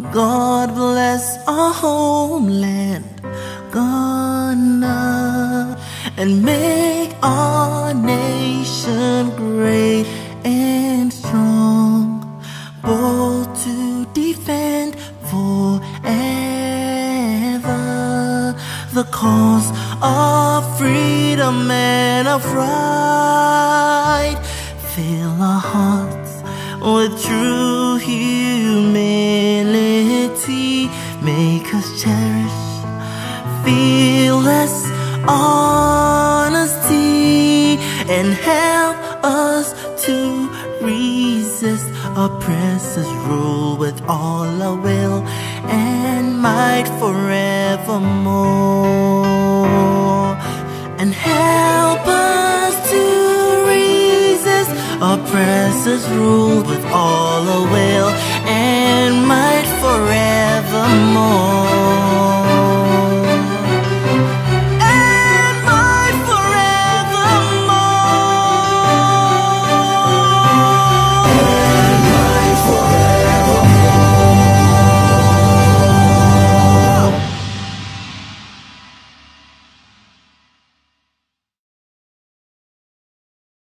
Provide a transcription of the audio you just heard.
God bless our homeland, Ghana, and make our nation great and strong, bold to defend forever the cause of freedom and of right. Fill our hearts with true humility make us cherish fearless honesty, and help us to resist oppressors' rule with all our will and might forevermore. And help us to resist oppressors' rule with all our will